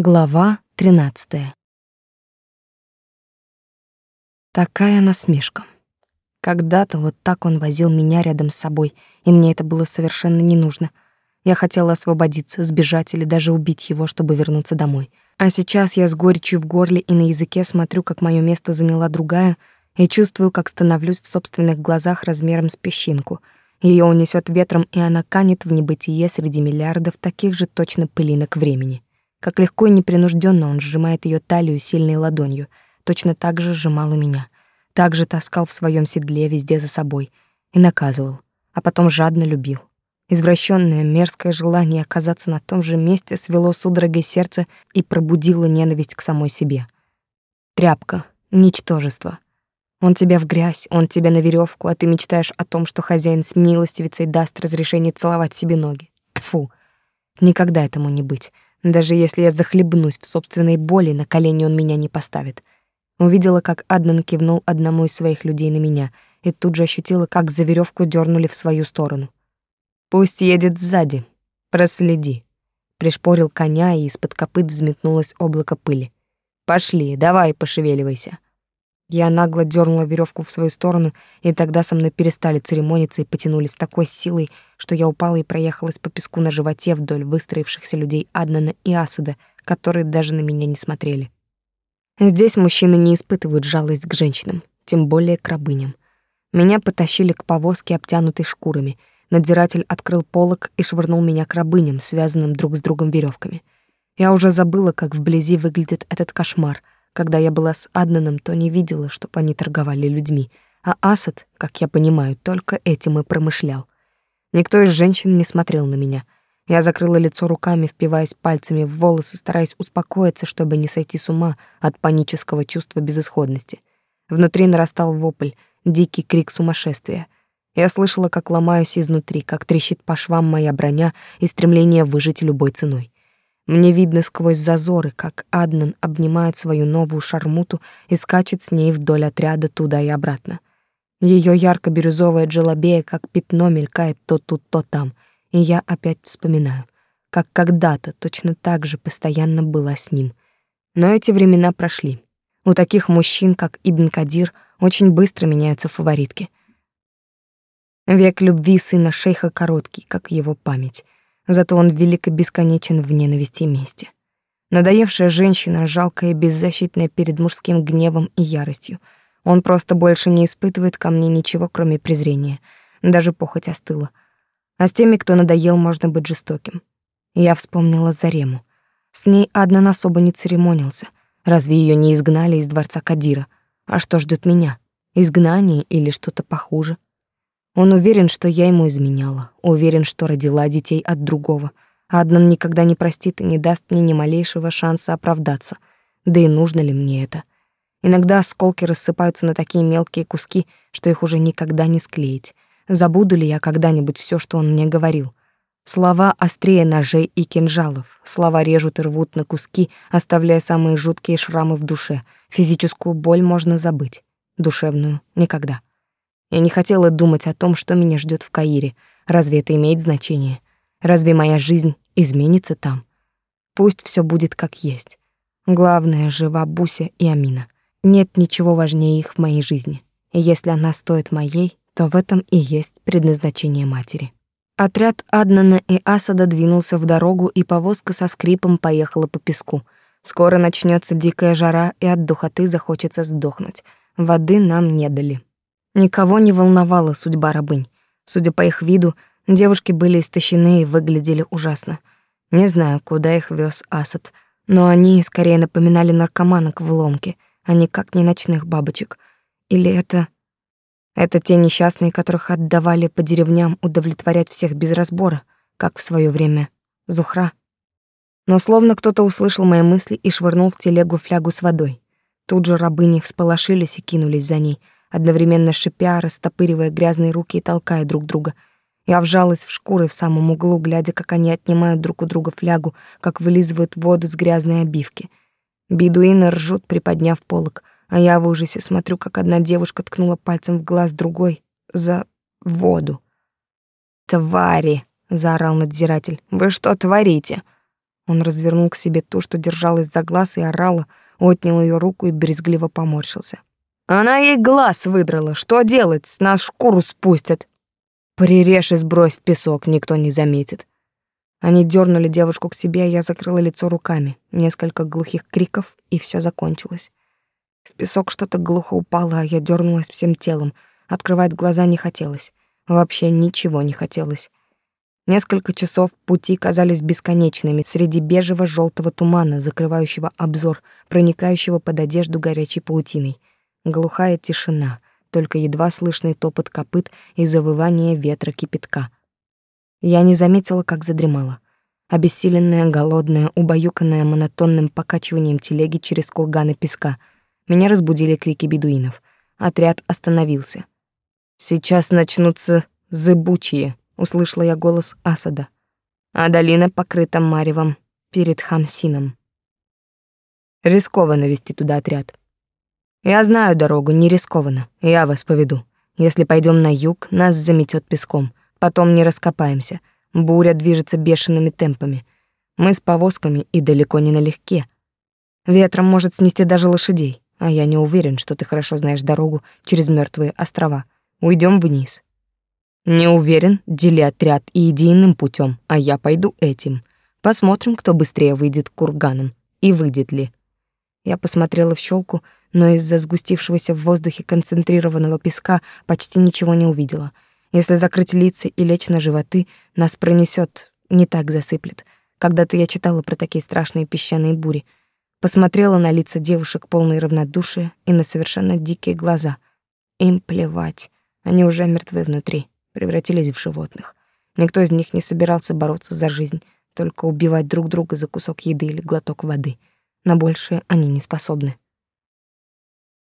Глава 13. Такая насмешка. Когда-то вот так он возил меня рядом с собой, и мне это было совершенно не нужно. Я хотела освободиться, сбежать или даже убить его, чтобы вернуться домой. А сейчас я с горечью в горле и на языке смотрю, как мое место заняла другая, и чувствую, как становлюсь в собственных глазах размером с песчинку. Ее унесет ветром, и она канет в небытие среди миллиардов таких же точно пылинок времени. Как легко и непринужденно он сжимает ее талию сильной ладонью, точно так же сжимал и меня. Так же таскал в своем седле везде за собой и наказывал, а потом жадно любил. Извращенное мерзкое желание оказаться на том же месте свело судорогой сердце и пробудило ненависть к самой себе. Тряпка, ничтожество. Он тебя в грязь, он тебя на веревку, а ты мечтаешь о том, что хозяин с милостивицей даст разрешение целовать себе ноги. Фу, никогда этому не быть. Даже если я захлебнусь в собственной боли, на колени он меня не поставит. Увидела, как Аднан кивнул одному из своих людей на меня, и тут же ощутила, как за веревку дернули в свою сторону. «Пусть едет сзади. Проследи». Пришпорил коня, и из-под копыт взметнулось облако пыли. «Пошли, давай, пошевеливайся». Я нагло дернула веревку в свою сторону, и тогда со мной перестали церемониться и потянулись такой силой, что я упала и проехалась по песку на животе вдоль выстроившихся людей Аднана и Асада, которые даже на меня не смотрели. Здесь мужчины не испытывают жалость к женщинам, тем более к рабыням. Меня потащили к повозке, обтянутой шкурами. Надзиратель открыл полог и швырнул меня к рабыням, связанным друг с другом веревками. Я уже забыла, как вблизи выглядит этот кошмар — когда я была с Аднаном, то не видела, чтоб они торговали людьми, а Асад, как я понимаю, только этим и промышлял. Никто из женщин не смотрел на меня. Я закрыла лицо руками, впиваясь пальцами в волосы, стараясь успокоиться, чтобы не сойти с ума от панического чувства безысходности. Внутри нарастал вопль, дикий крик сумасшествия. Я слышала, как ломаюсь изнутри, как трещит по швам моя броня и стремление выжить любой ценой. Мне видно сквозь зазоры, как Аднан обнимает свою новую шармуту и скачет с ней вдоль отряда туда и обратно. Ее ярко-бирюзовая джелобея как пятно мелькает то тут, то там, и я опять вспоминаю, как когда-то точно так же постоянно была с ним. Но эти времена прошли. У таких мужчин, как Ибн Кадир, очень быстро меняются фаворитки. Век любви сына шейха короткий, как его память — Зато он велико бесконечен в ненависти и мести. Надоевшая женщина, жалкая и беззащитная перед мужским гневом и яростью. Он просто больше не испытывает ко мне ничего, кроме презрения. Даже похоть остыла. А с теми, кто надоел, можно быть жестоким. Я вспомнила Зарему. С ней Аднан особо не церемонился. Разве ее не изгнали из дворца Кадира? А что ждет меня? Изгнание или что-то похуже? Он уверен, что я ему изменяла, уверен, что родила детей от другого. А Аднан никогда не простит и не даст мне ни малейшего шанса оправдаться. Да и нужно ли мне это? Иногда осколки рассыпаются на такие мелкие куски, что их уже никогда не склеить. Забуду ли я когда-нибудь все, что он мне говорил? Слова острее ножей и кинжалов. Слова режут и рвут на куски, оставляя самые жуткие шрамы в душе. Физическую боль можно забыть, душевную — никогда. Я не хотела думать о том, что меня ждет в Каире. Разве это имеет значение? Разве моя жизнь изменится там? Пусть все будет как есть. Главное, жива Буся и Амина. Нет ничего важнее их в моей жизни. И если она стоит моей, то в этом и есть предназначение матери. Отряд Аднана и Асада двинулся в дорогу, и повозка со скрипом поехала по песку. Скоро начнется дикая жара, и от духоты захочется сдохнуть. Воды нам не дали. Никого не волновала судьба рабынь. Судя по их виду, девушки были истощены и выглядели ужасно. Не знаю, куда их вез Асад, но они скорее напоминали наркоманок в ломке, а никак не ночных бабочек. Или это... Это те несчастные, которых отдавали по деревням удовлетворять всех без разбора, как в свое время Зухра. Но словно кто-то услышал мои мысли и швырнул в телегу флягу с водой. Тут же рабыни всполошились и кинулись за ней — одновременно шипя, растопыривая грязные руки и толкая друг друга. Я вжалась в шкуры в самом углу, глядя, как они отнимают друг у друга флягу, как вылизывают воду с грязной обивки. Бедуины ржут, приподняв полок, а я в ужасе смотрю, как одна девушка ткнула пальцем в глаз другой за воду. «Твари!» — заорал надзиратель. «Вы что творите?» Он развернул к себе ту, что держалась за глаз и орала, отнял ее руку и брезгливо поморщился. Она ей глаз выдрала. Что делать? Нас шкуру спустят. Прирежь и сбрось в песок, никто не заметит. Они дернули девушку к себе, а я закрыла лицо руками. Несколько глухих криков, и все закончилось. В песок что-то глухо упало, а я дернулась всем телом. Открывать глаза не хотелось. Вообще ничего не хотелось. Несколько часов пути казались бесконечными среди бежево желтого тумана, закрывающего обзор, проникающего под одежду горячей паутиной. Глухая тишина, только едва слышный топот копыт и завывание ветра кипятка. Я не заметила, как задремала. Обессиленная, голодная, убаюканная монотонным покачиванием телеги через курганы песка. Меня разбудили крики бедуинов. Отряд остановился. «Сейчас начнутся зыбучие», — услышала я голос Асада. А долина покрыта маревом перед Хамсином. Рискованно вести туда отряд. Я знаю дорогу, не рискованно. Я вас поведу. Если пойдем на юг, нас заметет песком. Потом не раскопаемся. Буря движется бешеными темпами. Мы с повозками и далеко не налегке. Ветром может снести даже лошадей, а я не уверен, что ты хорошо знаешь дорогу через мертвые острова. Уйдем вниз. Не уверен, дели отряд и иди иным путем, а я пойду этим. Посмотрим, кто быстрее выйдет к курганам. И выйдет ли. Я посмотрела в щелку, но из-за сгустившегося в воздухе концентрированного песка почти ничего не увидела — если закрыть лица и лечь на животы, нас пронесет, не так засыплет. Когда-то я читала про такие страшные песчаные бури. Посмотрела на лица девушек полные равнодушия и на совершенно дикие глаза. Им плевать. Они уже мертвы внутри, превратились в животных. Никто из них не собирался бороться за жизнь, только убивать друг друга за кусок еды или глоток воды. На большее они не способны.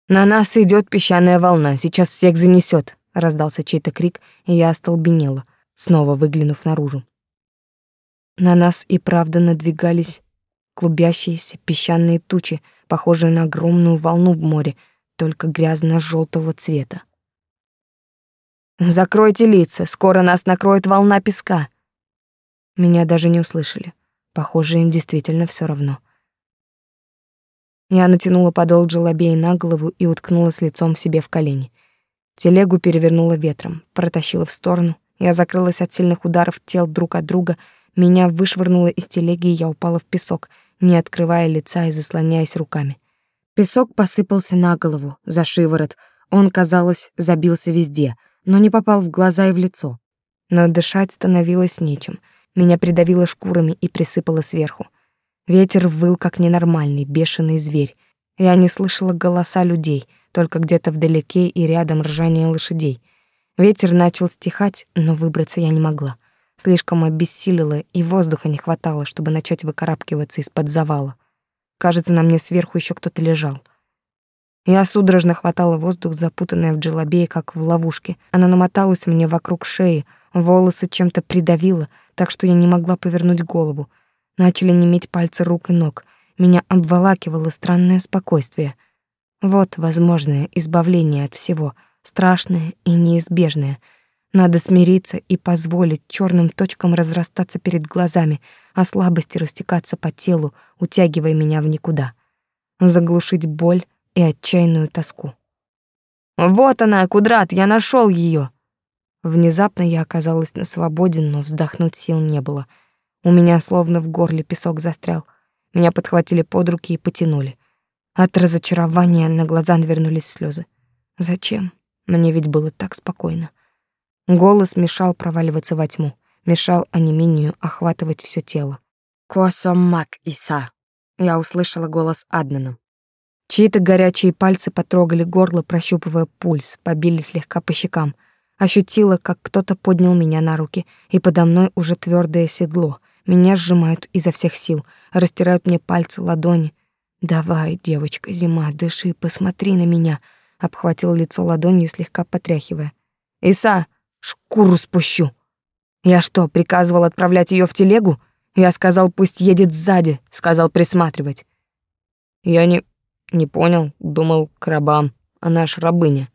На нас идет песчаная волна, сейчас всех занесет, раздался чей-то крик, и я остолбенела, снова выглянув наружу. На нас и правда надвигались клубящиеся песчаные тучи, похожие на огромную волну в море, только грязно желтого цвета. Закройте лица, скоро нас накроет волна песка. Меня даже не услышали. Похоже, им действительно все равно. Я натянула подол джелобея на голову и уткнулась лицом себе в колени. Телегу перевернуло ветром, протащило в сторону. Я закрылась от сильных ударов тел друг от друга. Меня вышвырнуло из телеги, и я упала в песок, не открывая лица и заслоняясь руками. Песок посыпался на голову, за шиворот. Он, казалось, забился везде, но не попал в глаза и в лицо. Но дышать становилось нечем. Меня придавило шкурами и присыпало сверху. Ветер выл, как ненормальный, бешеный зверь. Я не слышала голоса людей — только где-то вдалеке и рядом ржание лошадей. Ветер начал стихать, но выбраться я не могла. Слишком обессилила, и воздуха не хватало, чтобы начать выкарабкиваться из-под завала. Кажется, на мне сверху еще кто-то лежал. Я судорожно хватала воздух, запутанная в джелобее, как в ловушке. Она намоталась мне вокруг шеи, волосы чем-то придавило, так что я не могла повернуть голову. Начали неметь пальцы рук и ног. Меня обволакивало странное спокойствие. Вот возможное избавление от всего, страшное и неизбежное. Надо смириться и позволить черным точкам разрастаться перед глазами, а слабости растекаться по телу, утягивая меня в никуда. Заглушить боль и отчаянную тоску. «Вот она, Кудрат, я нашел ее. Внезапно я оказалась на свободе, но вздохнуть сил не было. У меня словно в горле песок застрял. Меня подхватили под руки и потянули. От разочарования на глаза навернулись слезы. Зачем? Мне ведь было так спокойно. Голос мешал проваливаться во тьму, мешал онемению охватывать все тело. «Косомак Иса!» Я услышала голос Аднана. Чьи-то горячие пальцы потрогали горло, прощупывая пульс, побили слегка по щекам. Ощутила, как кто-то поднял меня на руки, и подо мной уже твердое седло. Меня сжимают изо всех сил, растирают мне пальцы, ладони — «Давай, девочка, зима, дыши, посмотри на меня», — обхватил лицо ладонью, слегка потряхивая. «Иса, шкуру спущу!» «Я что, приказывал отправлять ее в телегу?» «Я сказал, пусть едет сзади», — сказал присматривать. «Я не... не понял, думал, к рабам, она ж рабыня».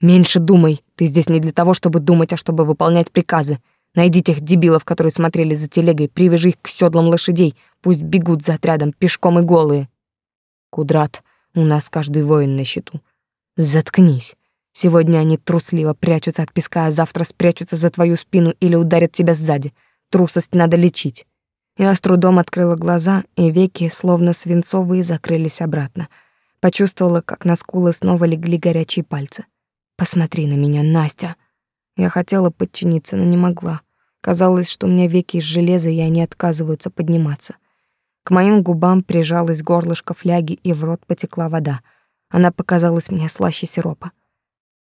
«Меньше думай, ты здесь не для того, чтобы думать, а чтобы выполнять приказы. Найди тех дебилов, которые смотрели за телегой, привяжи их к седлам лошадей, Пусть бегут за отрядом пешком и голые. Кудрат, у нас каждый воин на счету. Заткнись. Сегодня они трусливо прячутся от песка, а завтра спрячутся за твою спину или ударят тебя сзади. Трусость надо лечить. Я с трудом открыла глаза, и веки, словно свинцовые, закрылись обратно. Почувствовала, как на скулы снова легли горячие пальцы. «Посмотри на меня, Настя!» Я хотела подчиниться, но не могла. Казалось, что у меня веки из железа, и они отказываются подниматься. К моим губам прижалось горлышко фляги, и в рот потекла вода. Она показалась мне слаще сиропа.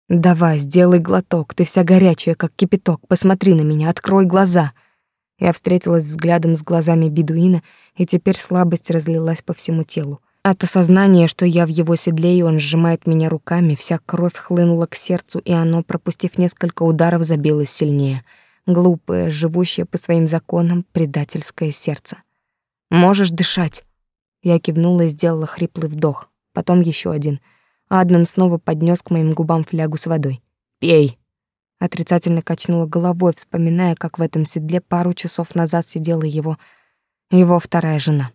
«Давай, сделай глоток, ты вся горячая, как кипяток. Посмотри на меня, открой глаза». Я встретилась взглядом с глазами бедуина, и теперь слабость разлилась по всему телу. От осознания, что я в его седле, и он сжимает меня руками, вся кровь хлынула к сердцу, и оно, пропустив несколько ударов, забилось сильнее. Глупое, живущее по своим законам, предательское сердце. Можешь дышать. Я кивнула и сделала хриплый вдох, потом еще один. Аднан снова поднес к моим губам флягу с водой. Пей. Отрицательно качнула головой, вспоминая, как в этом седле пару часов назад сидела его его вторая жена.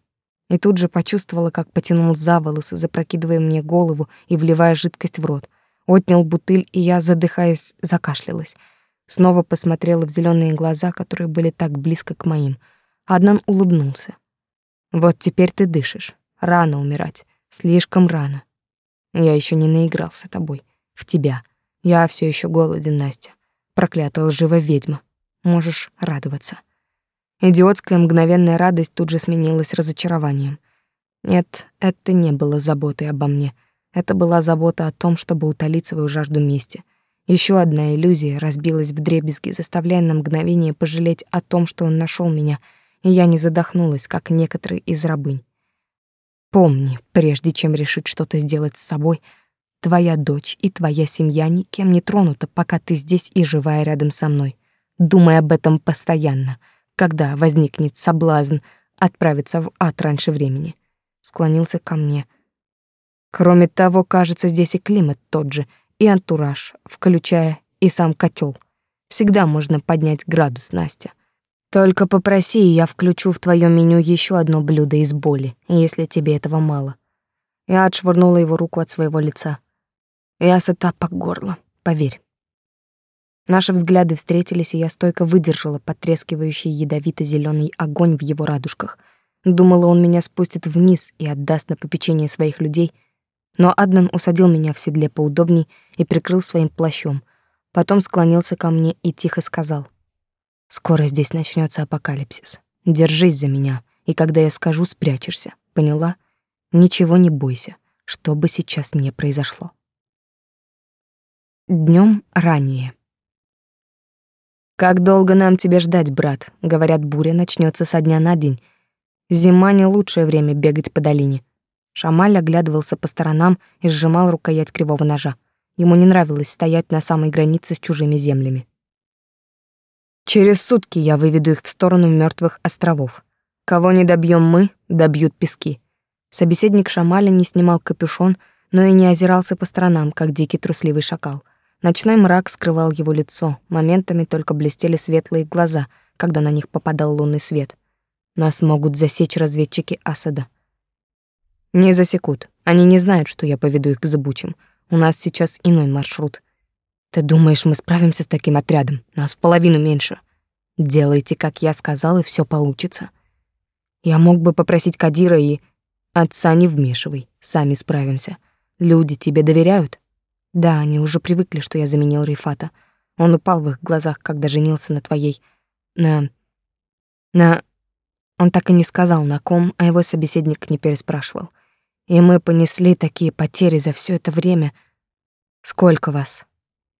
И тут же почувствовала, как потянул за волосы, запрокидывая мне голову и вливая жидкость в рот. Отнял бутыль, и я, задыхаясь, закашлялась. Снова посмотрела в зеленые глаза, которые были так близко к моим. Аднан улыбнулся. Вот теперь ты дышишь. Рано умирать. Слишком рано. Я еще не наигрался тобой. В тебя. Я все еще голоден, Настя. Проклятая лживая ведьма. Можешь радоваться. Идиотская мгновенная радость тут же сменилась разочарованием. Нет, это не было заботой обо мне. Это была забота о том, чтобы утолить свою жажду мести. Еще одна иллюзия разбилась в дребезги, заставляя на мгновение пожалеть о том, что он нашел меня — и я не задохнулась, как некоторые из рабынь. Помни, прежде чем решить что-то сделать с собой, твоя дочь и твоя семья никем не тронута, пока ты здесь и живая рядом со мной. Думай об этом постоянно, когда возникнет соблазн отправиться в ад раньше времени. Склонился ко мне. Кроме того, кажется, здесь и климат тот же, и антураж, включая и сам котел. Всегда можно поднять градус, Настя. Только попроси, и я включу в твое меню еще одно блюдо из боли, если тебе этого мало. Я отшвырнула его руку от своего лица. Я сыта по горло, поверь. Наши взгляды встретились, и я стойко выдержала потрескивающий ядовито зеленый огонь в его радужках. Думала, он меня спустит вниз и отдаст на попечение своих людей, но Аднан усадил меня в седле поудобней и прикрыл своим плащом. Потом склонился ко мне и тихо сказал — Скоро здесь начнется апокалипсис. Держись за меня, и когда я скажу, спрячешься. Поняла? Ничего не бойся, что бы сейчас не произошло. Днем ранее. Как долго нам тебе ждать, брат? Говорят, буря начнется со дня на день. Зима не лучшее время бегать по долине. Шамаль оглядывался по сторонам и сжимал рукоять кривого ножа. Ему не нравилось стоять на самой границе с чужими землями. Через сутки я выведу их в сторону мертвых островов. Кого не добьем мы, добьют пески. Собеседник Шамаля не снимал капюшон, но и не озирался по сторонам, как дикий трусливый шакал. Ночной мрак скрывал его лицо, моментами только блестели светлые глаза, когда на них попадал лунный свет. Нас могут засечь разведчики Асада. Не засекут. Они не знают, что я поведу их к забучим. У нас сейчас иной маршрут. Ты думаешь, мы справимся с таким отрядом? Нас в половину меньше. Делайте, как я сказал, и все получится. Я мог бы попросить Кадира и... Отца не вмешивай, сами справимся. Люди тебе доверяют? Да, они уже привыкли, что я заменил Рифата. Он упал в их глазах, когда женился на твоей... На... На... Он так и не сказал, на ком, а его собеседник не переспрашивал. И мы понесли такие потери за все это время. Сколько вас?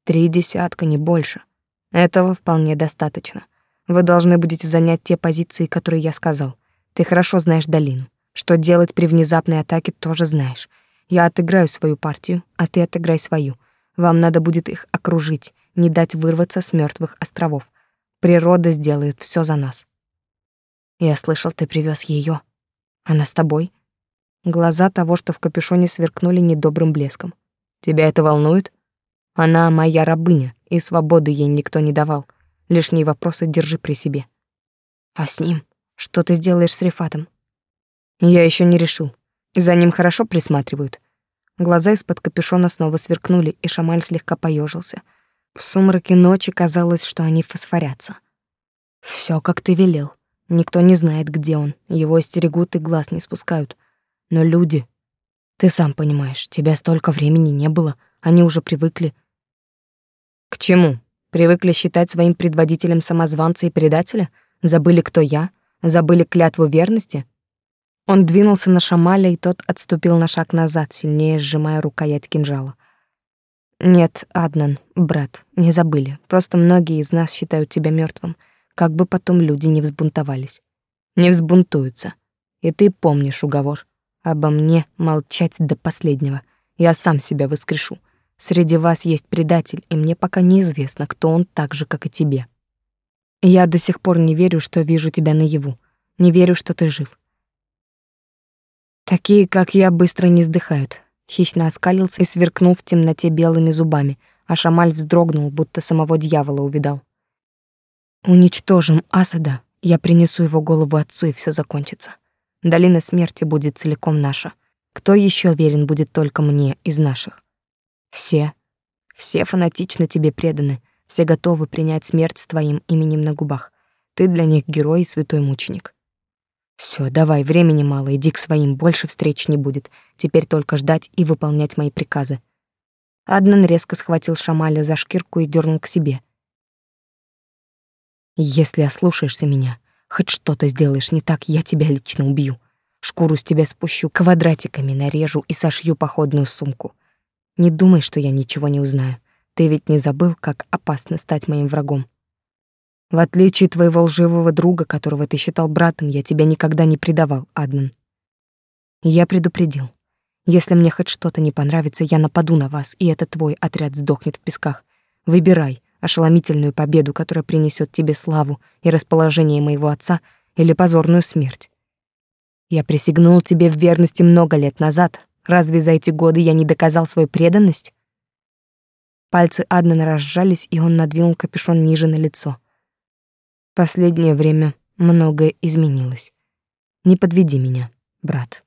Три десятка, не больше. Этого вполне достаточно. Вы должны будете занять те позиции, которые я сказал. Ты хорошо знаешь долину. Что делать при внезапной атаке, тоже знаешь. Я отыграю свою партию, а ты отыграй свою. Вам надо будет их окружить, не дать вырваться с мертвых островов. Природа сделает все за нас. Я слышал, ты привез ее. Она с тобой? Глаза того, что в капюшоне сверкнули недобрым блеском. Тебя это волнует? Она моя рабыня, и свободы ей никто не давал. Лишние вопросы держи при себе. А с ним? Что ты сделаешь с Рифатом? Я еще не решил. За ним хорошо присматривают. Глаза из-под капюшона снова сверкнули, и Шамаль слегка поежился. В сумраке ночи казалось, что они фосфорятся. Все, как ты велел. Никто не знает, где он. Его остерегут и глаз не спускают. Но люди... Ты сам понимаешь, тебя столько времени не было. Они уже привыкли. К чему? Привыкли считать своим предводителем самозванца и предателя? Забыли, кто я? Забыли клятву верности? Он двинулся на Шамаля, и тот отступил на шаг назад, сильнее сжимая рукоять кинжала. Нет, Аднан, брат, не забыли. Просто многие из нас считают тебя мертвым, как бы потом люди не взбунтовались. Не взбунтуются. И ты помнишь уговор. Обо мне молчать до последнего. Я сам себя воскрешу. Среди вас есть предатель, и мне пока неизвестно, кто он так же, как и тебе. Я до сих пор не верю, что вижу тебя наяву. Не верю, что ты жив. Такие, как я, быстро не сдыхают. Хищно оскалился и сверкнул в темноте белыми зубами, а Шамаль вздрогнул, будто самого дьявола увидал. Уничтожим Асада, я принесу его голову отцу, и все закончится. Долина смерти будет целиком наша. Кто еще верен будет только мне из наших? Все. Все фанатично тебе преданы, все готовы принять смерть с твоим именем на губах. Ты для них герой и святой мученик. Все, давай, времени мало, иди к своим, больше встреч не будет. Теперь только ждать и выполнять мои приказы. Аднан резко схватил Шамаля за шкирку и дернул к себе. Если ослушаешься меня, хоть что-то сделаешь не так, я тебя лично убью. Шкуру с тебя спущу, квадратиками нарежу и сошью походную сумку. Не думай, что я ничего не узнаю. Ты ведь не забыл, как опасно стать моим врагом. В отличие от твоего лживого друга, которого ты считал братом, я тебя никогда не предавал, Аднан. Я предупредил. Если мне хоть что-то не понравится, я нападу на вас, и этот твой отряд сдохнет в песках. Выбирай ошеломительную победу, которая принесет тебе славу и расположение моего отца, или позорную смерть. Я присягнул тебе в верности много лет назад. Разве за эти годы я не доказал свою преданность? Пальцы Аднана разжались, и он надвинул капюшон ниже на лицо. Последнее время многое изменилось. Не подведи меня, брат.